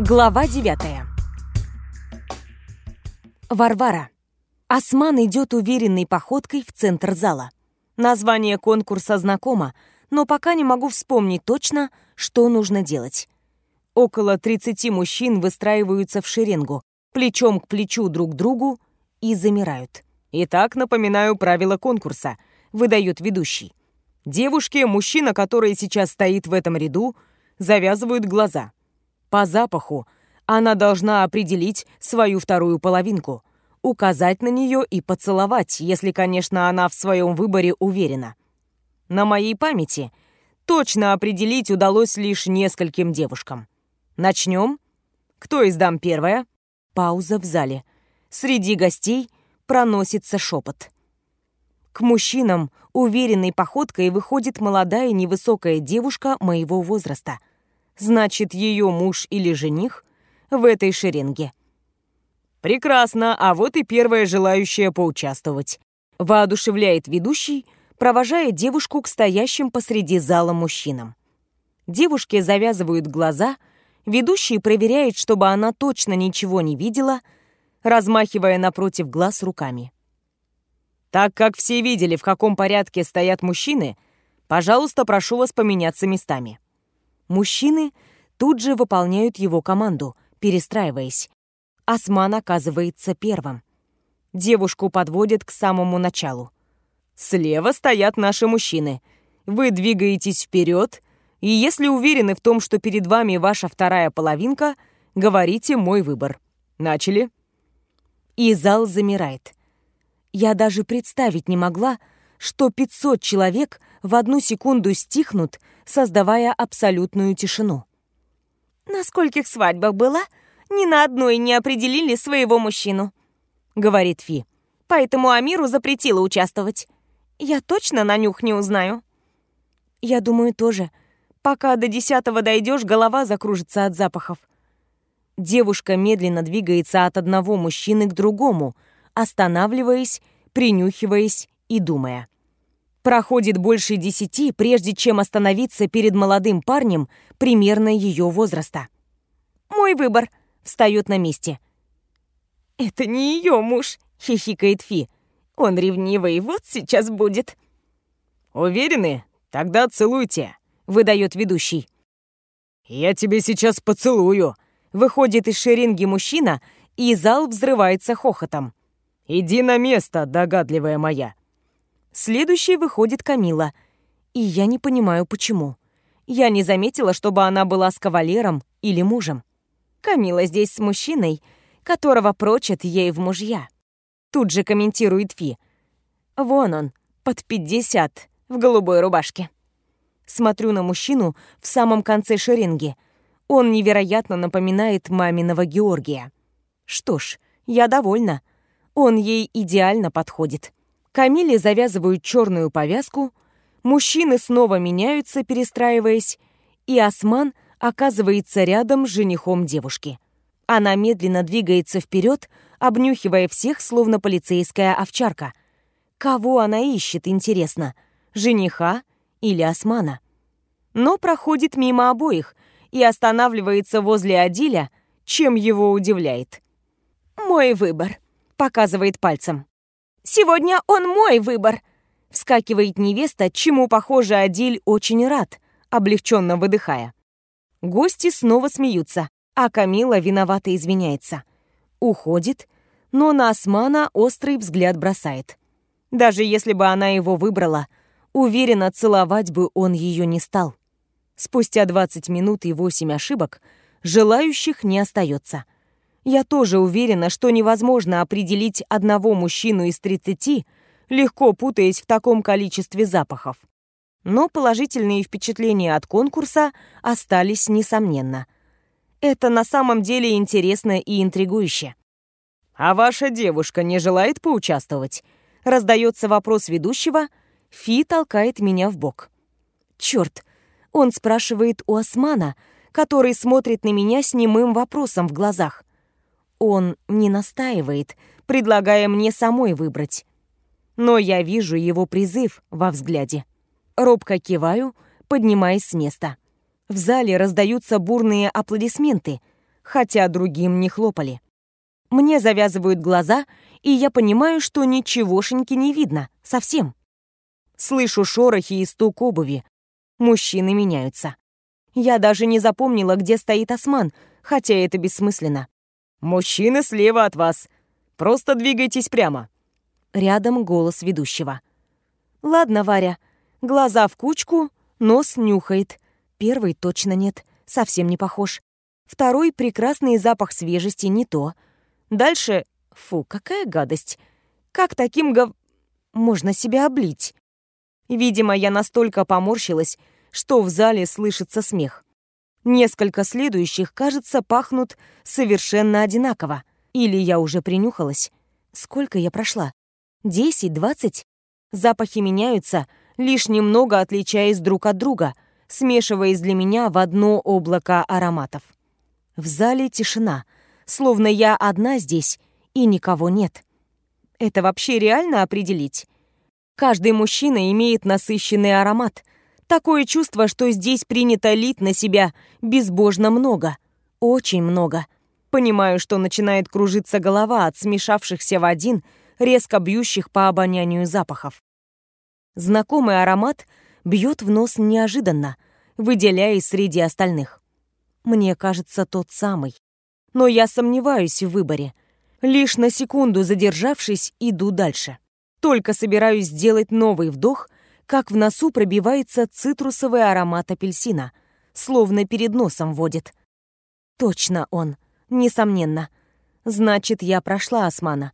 Глава 9 Варвара. Осман идет уверенной походкой в центр зала. Название конкурса знакомо, но пока не могу вспомнить точно, что нужно делать. Около 30 мужчин выстраиваются в шеренгу, плечом к плечу друг к другу и замирают. Итак, напоминаю правила конкурса, выдает ведущий. Девушке, мужчина, который сейчас стоит в этом ряду, завязывают глаза. По запаху она должна определить свою вторую половинку, указать на нее и поцеловать, если, конечно, она в своем выборе уверена. На моей памяти точно определить удалось лишь нескольким девушкам. Начнем? Кто из дам первая? Пауза в зале. Среди гостей проносится шепот. К мужчинам уверенной походкой выходит молодая невысокая девушка моего возраста. Значит, ее муж или жених в этой шеренге. «Прекрасно, а вот и первая желающая поучаствовать», — воодушевляет ведущий, провожая девушку к стоящим посреди зала мужчинам. Девушки завязывают глаза, ведущий проверяет, чтобы она точно ничего не видела, размахивая напротив глаз руками. Так как все видели, в каком порядке стоят мужчины, пожалуйста, прошу вас поменяться местами. Мужчины тут же выполняют его команду, перестраиваясь. Осман оказывается первым. Девушку подводят к самому началу. Слева стоят наши мужчины. Вы двигаетесь вперед, и если уверены в том, что перед вами ваша вторая половинка, говорите «мой выбор». Начали. И зал замирает. Я даже представить не могла, что 500 человек в одну секунду стихнут, создавая абсолютную тишину. «На скольких свадьбах была? Ни на одной не определили своего мужчину», — говорит Фи. «Поэтому Амиру запретила участвовать. Я точно на нюх не узнаю». «Я думаю, тоже. Пока до десятого дойдешь, голова закружится от запахов». Девушка медленно двигается от одного мужчины к другому — останавливаясь, принюхиваясь и думая. Проходит больше десяти, прежде чем остановиться перед молодым парнем примерно ее возраста. «Мой выбор», — встает на месте. «Это не ее муж», — хихикает Фи. «Он ревнивый, вот сейчас будет». «Уверены? Тогда целуйте», — выдает ведущий. «Я тебе сейчас поцелую», — выходит из шеринги мужчина, и зал взрывается хохотом. «Иди на место, догадливая моя!» Следующей выходит Камила. И я не понимаю, почему. Я не заметила, чтобы она была с кавалером или мужем. Камила здесь с мужчиной, которого прочат ей в мужья. Тут же комментирует Фи. Вон он, под пятьдесят, в голубой рубашке. Смотрю на мужчину в самом конце шеренги. Он невероятно напоминает маминого Георгия. Что ж, я довольна. Он ей идеально подходит. Камиле завязывают черную повязку, мужчины снова меняются, перестраиваясь, и Осман оказывается рядом с женихом девушки. Она медленно двигается вперед, обнюхивая всех, словно полицейская овчарка. Кого она ищет, интересно? Жениха или Османа? Но проходит мимо обоих и останавливается возле Адиля, чем его удивляет. «Мой выбор», показывает пальцем. «Сегодня он мой выбор!» Вскакивает невеста, чему, похоже, Адиль очень рад, облегченно выдыхая. Гости снова смеются, а Камила виновато извиняется. Уходит, но на Османа острый взгляд бросает. Даже если бы она его выбрала, уверенно целовать бы он ее не стал. Спустя 20 минут и 8 ошибок желающих не остается. Я тоже уверена, что невозможно определить одного мужчину из 30, легко путаясь в таком количестве запахов. Но положительные впечатления от конкурса остались несомненно. Это на самом деле интересно и интригующе. «А ваша девушка не желает поучаствовать?» Раздается вопрос ведущего, Фи толкает меня в бок. Черт, он спрашивает у Османа, который смотрит на меня с немым вопросом в глазах. Он не настаивает, предлагая мне самой выбрать. Но я вижу его призыв во взгляде. Робко киваю, поднимаясь с места. В зале раздаются бурные аплодисменты. хотя другим не хлопали. Мне завязывают глаза, и я понимаю, что ничегошеньки не видно, совсем. Слышу шорохи и стук обуви. Мужчины меняются. Я даже не запомнила, где стоит осман, хотя это бессмысленно. «Мужчины слева от вас. Просто двигайтесь прямо». Рядом голос ведущего. «Ладно, Варя. Глаза в кучку, нос нюхает. Первый точно нет, совсем не похож. Второй — прекрасный запах свежести, не то. Дальше... Фу, какая гадость. Как таким гов... Можно себя облить. Видимо, я настолько поморщилась, что в зале слышится смех. Несколько следующих, кажется, пахнут совершенно одинаково. Или я уже принюхалась. Сколько я прошла? Десять, двадцать? Запахи меняются, лишь немного отличаясь друг от друга, смешиваясь для меня в одно облако ароматов. В зале тишина, словно я одна здесь и никого нет. Это вообще реально определить? Каждый мужчина имеет насыщенный аромат. Такое чувство, что здесь принято лить на себя безбожно много. Очень много. Понимаю, что начинает кружиться голова от смешавшихся в один, резко бьющих по обонянию запахов. Знакомый аромат бьет в нос неожиданно, выделяясь среди остальных. Мне кажется, тот самый. Но я сомневаюсь в выборе. Лишь на секунду задержавшись, иду дальше. Только собираюсь сделать новый вдох, как в носу пробивается цитрусовый аромат апельсина, словно перед носом водит. Точно он, несомненно. Значит, я прошла османа.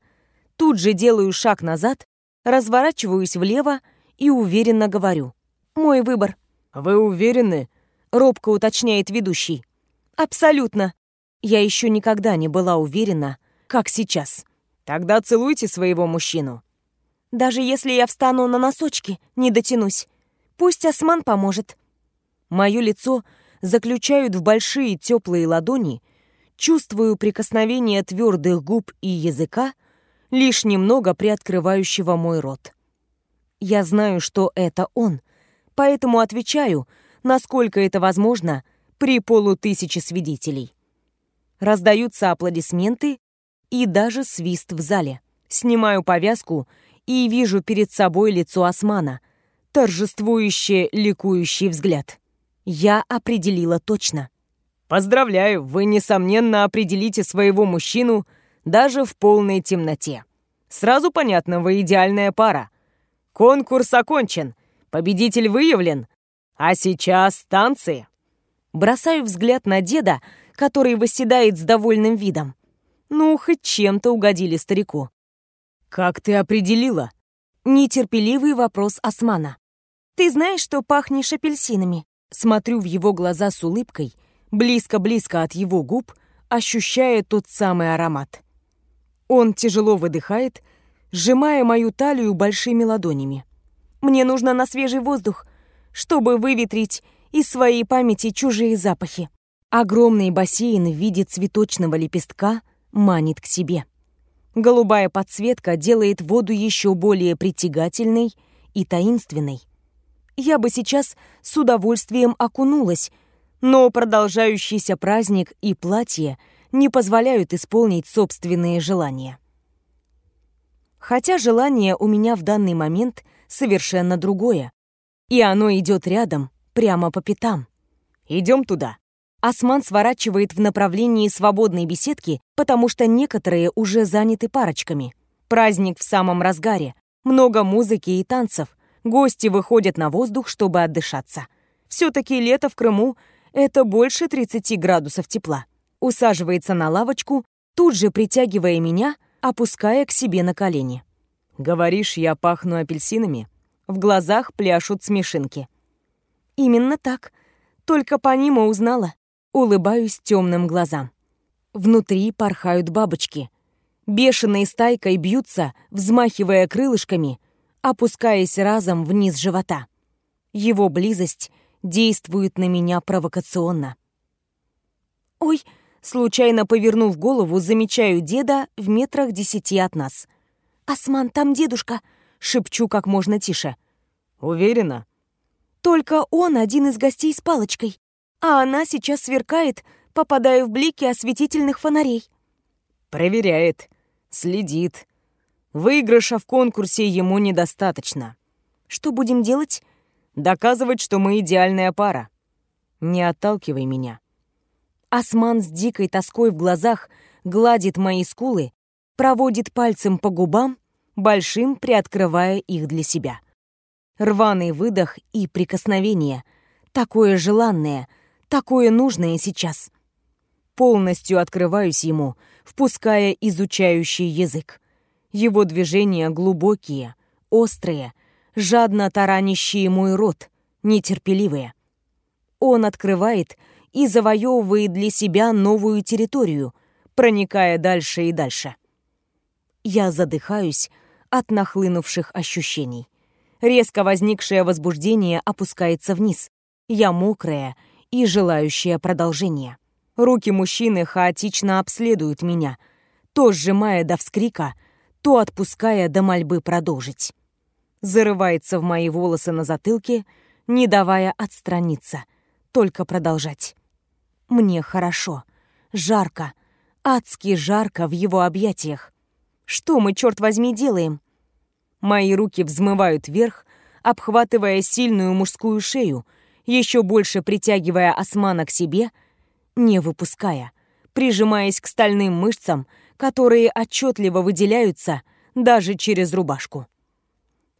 Тут же делаю шаг назад, разворачиваюсь влево и уверенно говорю. Мой выбор. «Вы уверены?» — робко уточняет ведущий. «Абсолютно. Я еще никогда не была уверена, как сейчас. Тогда целуйте своего мужчину. Даже если я встану на носочки, не дотянусь. Пусть осман поможет. Мое лицо заключают в большие теплые ладони, чувствую прикосновение твердых губ и языка, лишь немного приоткрывающего мой рот. Я знаю, что это он, поэтому отвечаю, насколько это возможно, при полутысяче свидетелей. Раздаются аплодисменты и даже свист в зале. Снимаю повязку и вижу перед собой лицо Османа, торжествующее, ликующий взгляд. Я определила точно. «Поздравляю, вы, несомненно, определите своего мужчину даже в полной темноте. Сразу понятно, вы идеальная пара. Конкурс окончен, победитель выявлен, а сейчас танцы». Бросаю взгляд на деда, который восседает с довольным видом. Ну, хоть чем-то угодили старику. «Как ты определила?» Нетерпеливый вопрос Османа. «Ты знаешь, что пахнешь апельсинами?» Смотрю в его глаза с улыбкой, близко-близко от его губ, ощущая тот самый аромат. Он тяжело выдыхает, сжимая мою талию большими ладонями. «Мне нужно на свежий воздух, чтобы выветрить из своей памяти чужие запахи». Огромный бассейн в виде цветочного лепестка манит к себе. Голубая подсветка делает воду еще более притягательной и таинственной. Я бы сейчас с удовольствием окунулась, но продолжающийся праздник и платье не позволяют исполнить собственные желания. Хотя желание у меня в данный момент совершенно другое, и оно идет рядом, прямо по пятам. Идем туда. Осман сворачивает в направлении свободной беседки, потому что некоторые уже заняты парочками. Праздник в самом разгаре. Много музыки и танцев. Гости выходят на воздух, чтобы отдышаться. Все-таки лето в Крыму — это больше 30 градусов тепла. Усаживается на лавочку, тут же притягивая меня, опуская к себе на колени. «Говоришь, я пахну апельсинами?» В глазах пляшут смешинки. «Именно так. Только по ним и узнала улыбаюсь темным глазам. Внутри порхают бабочки. Бешеной стайкой бьются, взмахивая крылышками, опускаясь разом вниз живота. Его близость действует на меня провокационно. «Ой!» Случайно повернув голову, замечаю деда в метрах десяти от нас. «Осман, там дедушка!» — шепчу как можно тише. «Уверена?» «Только он один из гостей с палочкой а она сейчас сверкает попадаю в блики осветительных фонарей. Проверяет, следит. Выигрыша в конкурсе ему недостаточно. Что будем делать? Доказывать, что мы идеальная пара. Не отталкивай меня. Осман с дикой тоской в глазах гладит мои скулы, проводит пальцем по губам, большим приоткрывая их для себя. Рваный выдох и прикосновение. Такое желанное, такое нужное сейчас. Полностью открываюсь ему, впуская изучающий язык. Его движения глубокие, острые, жадно таранящие мой рот, нетерпеливые. Он открывает и завоевывает для себя новую территорию, проникая дальше и дальше. Я задыхаюсь от нахлынувших ощущений. Резко возникшее возбуждение опускается вниз. Я мокрая и желающая продолжения. Руки мужчины хаотично обследуют меня, то сжимая до вскрика, то отпуская до мольбы продолжить. Зарывается в мои волосы на затылке, не давая отстраниться, только продолжать. Мне хорошо, жарко, адски жарко в его объятиях. Что мы, черт возьми, делаем? Мои руки взмывают вверх, обхватывая сильную мужскую шею, еще больше притягивая османа к себе — не выпуская, прижимаясь к стальным мышцам, которые отчетливо выделяются даже через рубашку.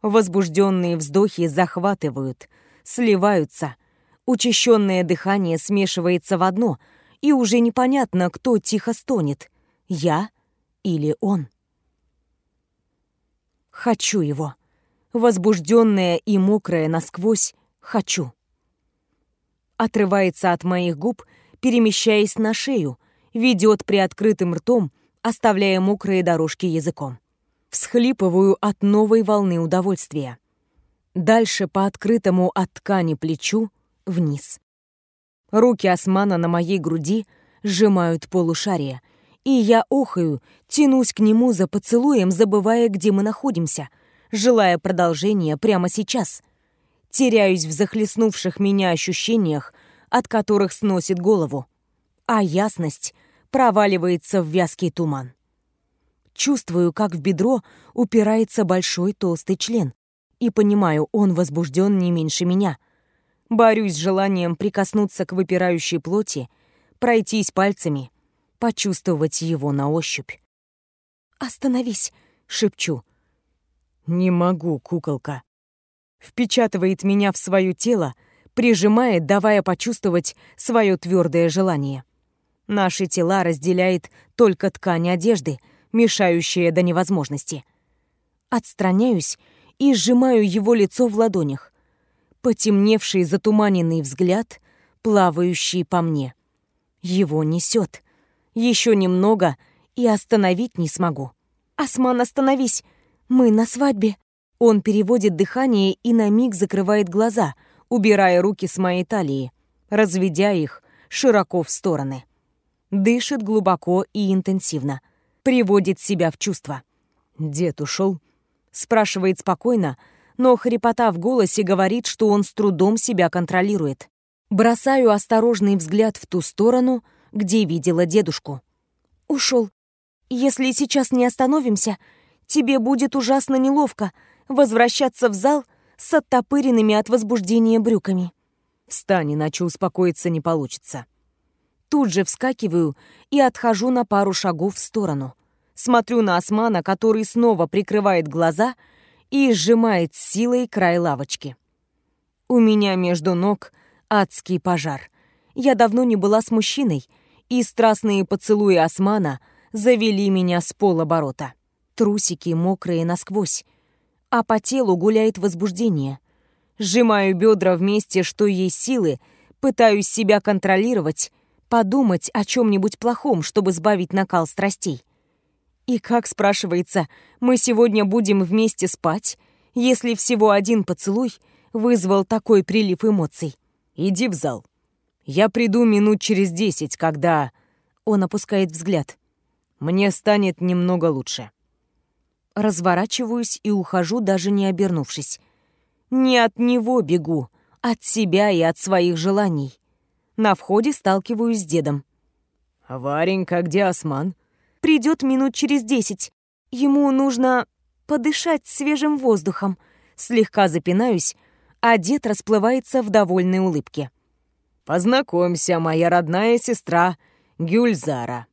Возбужденные вздохи захватывают, сливаются, учащенное дыхание смешивается в одно, и уже непонятно, кто тихо стонет — я или он. Хочу его. Возбужденная и мокрая насквозь, хочу. Отрывается от моих губ перемещаясь на шею, ведет приоткрытым ртом, оставляя мокрые дорожки языком. Всхлипываю от новой волны удовольствия. Дальше по открытому от ткани плечу вниз. Руки османа на моей груди сжимают полушарие, и я охаю, тянусь к нему за поцелуем, забывая, где мы находимся, желая продолжения прямо сейчас. Теряюсь в захлестнувших меня ощущениях, от которых сносит голову, а ясность проваливается в вязкий туман. Чувствую, как в бедро упирается большой толстый член, и понимаю, он возбужден не меньше меня. Борюсь с желанием прикоснуться к выпирающей плоти, пройтись пальцами, почувствовать его на ощупь. «Остановись!» — шепчу. «Не могу, куколка». Впечатывает меня в свое тело, прижимает, давая почувствовать свое твердое желание. Наши тела разделяет только ткань одежды, мешающая до невозможности. Отстраняюсь и сжимаю его лицо в ладонях. Потемневший затуманенный взгляд, плавающий по мне. Его несет. Еще немного, и остановить не смогу. «Осман, остановись! Мы на свадьбе!» Он переводит дыхание и на миг закрывает глаза — убирая руки с моей талии, разведя их широко в стороны. Дышит глубоко и интенсивно, приводит себя в чувство. «Дед ушел?» Спрашивает спокойно, но хрипота в голосе говорит, что он с трудом себя контролирует. Бросаю осторожный взгляд в ту сторону, где видела дедушку. «Ушел. Если сейчас не остановимся, тебе будет ужасно неловко возвращаться в зал с оттопыренными от возбуждения брюками. «Встань, иначе успокоиться не получится». Тут же вскакиваю и отхожу на пару шагов в сторону. Смотрю на османа, который снова прикрывает глаза и сжимает силой край лавочки. У меня между ног адский пожар. Я давно не была с мужчиной, и страстные поцелуи османа завели меня с полоборота. Трусики мокрые насквозь, а по телу гуляет возбуждение. Сжимаю бедра вместе, что есть силы, пытаюсь себя контролировать, подумать о чем-нибудь плохом, чтобы сбавить накал страстей. И как, спрашивается, мы сегодня будем вместе спать, если всего один поцелуй вызвал такой прилив эмоций? Иди в зал. Я приду минут через десять, когда... Он опускает взгляд. Мне станет немного лучше разворачиваюсь и ухожу, даже не обернувшись. Не от него бегу, от себя и от своих желаний. На входе сталкиваюсь с дедом. «Варенька, где Осман?» «Придет минут через десять. Ему нужно подышать свежим воздухом». Слегка запинаюсь, а дед расплывается в довольной улыбке. «Познакомься, моя родная сестра Гюльзара».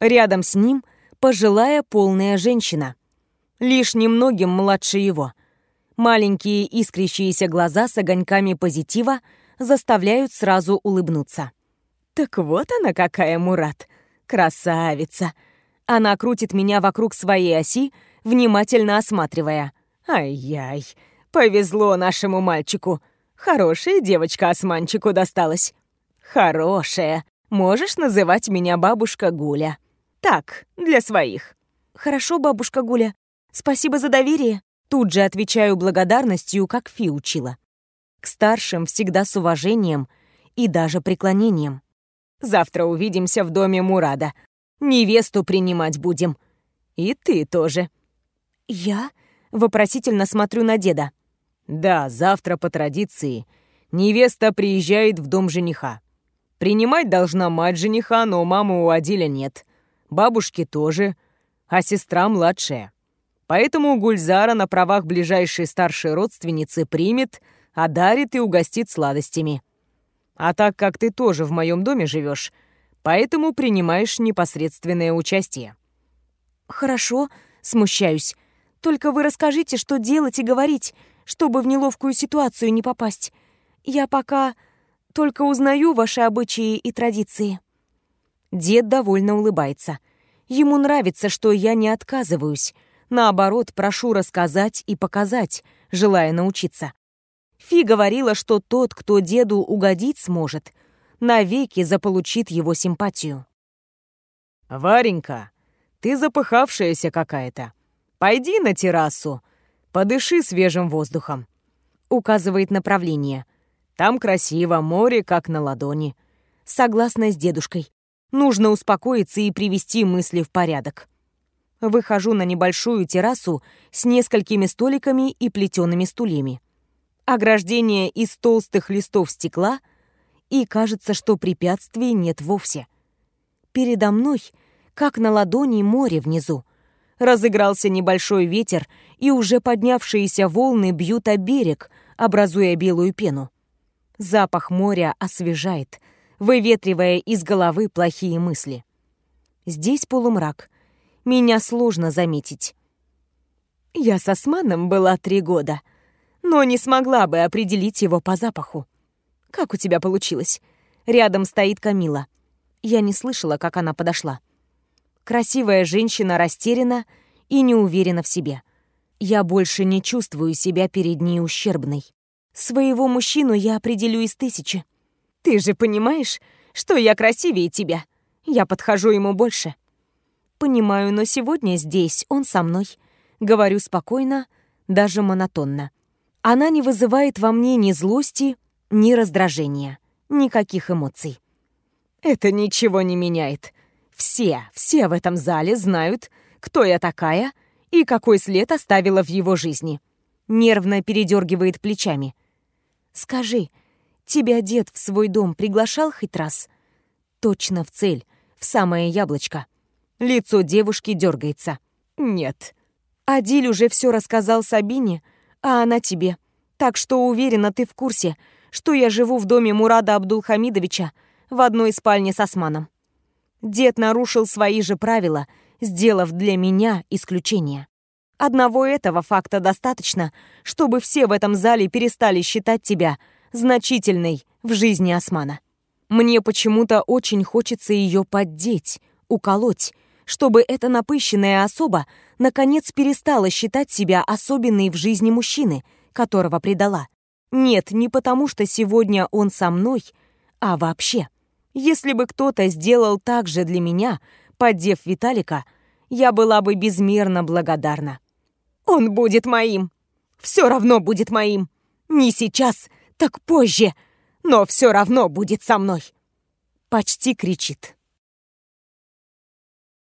Рядом с ним пожилая полная женщина, лишь немногим младше его. Маленькие искрящиеся глаза с огоньками позитива заставляют сразу улыбнуться. «Так вот она какая, Мурат! Красавица!» Она крутит меня вокруг своей оси, внимательно осматривая. «Ай-яй, повезло нашему мальчику. Хорошая девочка османчику досталась. Хорошая. Можешь называть меня бабушка Гуля. Так, для своих». «Хорошо, бабушка Гуля. Спасибо за доверие». Тут же отвечаю благодарностью, как Фи учила. К старшим всегда с уважением и даже преклонением. Завтра увидимся в доме Мурада. Невесту принимать будем. И ты тоже. Я вопросительно смотрю на деда. Да, завтра по традиции невеста приезжает в дом жениха. Принимать должна мать жениха, но мамы у Адиля нет. Бабушки тоже, а сестра младшая. Поэтому Гульзара на правах ближайшей старшей родственницы примет, одарит и угостит сладостями. А так как ты тоже в моем доме живешь, поэтому принимаешь непосредственное участие. Хорошо, смущаюсь. Только вы расскажите, что делать и говорить, чтобы в неловкую ситуацию не попасть. Я пока только узнаю ваши обычаи и традиции. Дед довольно улыбается. Ему нравится, что я не отказываюсь. Наоборот, прошу рассказать и показать, желая научиться. Фи говорила, что тот, кто деду угодить сможет, навеки заполучит его симпатию. «Варенька, ты запыхавшаяся какая-то. Пойди на террасу, подыши свежим воздухом», — указывает направление. «Там красиво, море как на ладони». Согласна с дедушкой. Нужно успокоиться и привести мысли в порядок. Выхожу на небольшую террасу с несколькими столиками и плетеными стульями ограждение из толстых листов стекла, и кажется, что препятствий нет вовсе. Передо мной, как на ладони море внизу, разыгрался небольшой ветер, и уже поднявшиеся волны бьют о берег, образуя белую пену. Запах моря освежает, выветривая из головы плохие мысли. Здесь полумрак. Меня сложно заметить. Я с Османом была три года — но не смогла бы определить его по запаху. Как у тебя получилось? Рядом стоит Камила. Я не слышала, как она подошла. Красивая женщина растеряна и не уверена в себе. Я больше не чувствую себя перед ней ущербной. Своего мужчину я определю из тысячи. Ты же понимаешь, что я красивее тебя. Я подхожу ему больше. Понимаю, но сегодня здесь он со мной. Говорю спокойно, даже монотонно. Она не вызывает во мне ни злости, ни раздражения, никаких эмоций. Это ничего не меняет. Все, все в этом зале знают, кто я такая и какой след оставила в его жизни. Нервно передергивает плечами. «Скажи, тебя дед в свой дом приглашал хоть раз?» Точно в цель, в самое яблочко. Лицо девушки дергается. «Нет». Адиль уже все рассказал Сабине, а она тебе. Так что уверена, ты в курсе, что я живу в доме Мурада Абдулхамидовича в одной спальне с Османом. Дед нарушил свои же правила, сделав для меня исключение. Одного этого факта достаточно, чтобы все в этом зале перестали считать тебя значительной в жизни Османа. Мне почему-то очень хочется ее поддеть, уколоть, чтобы эта напыщенная особа наконец перестала считать себя особенной в жизни мужчины, которого предала. Нет, не потому что сегодня он со мной, а вообще. Если бы кто-то сделал так же для меня, поддев Виталика, я была бы безмерно благодарна. Он будет моим. Все равно будет моим. Не сейчас, так позже, но все равно будет со мной. Почти кричит.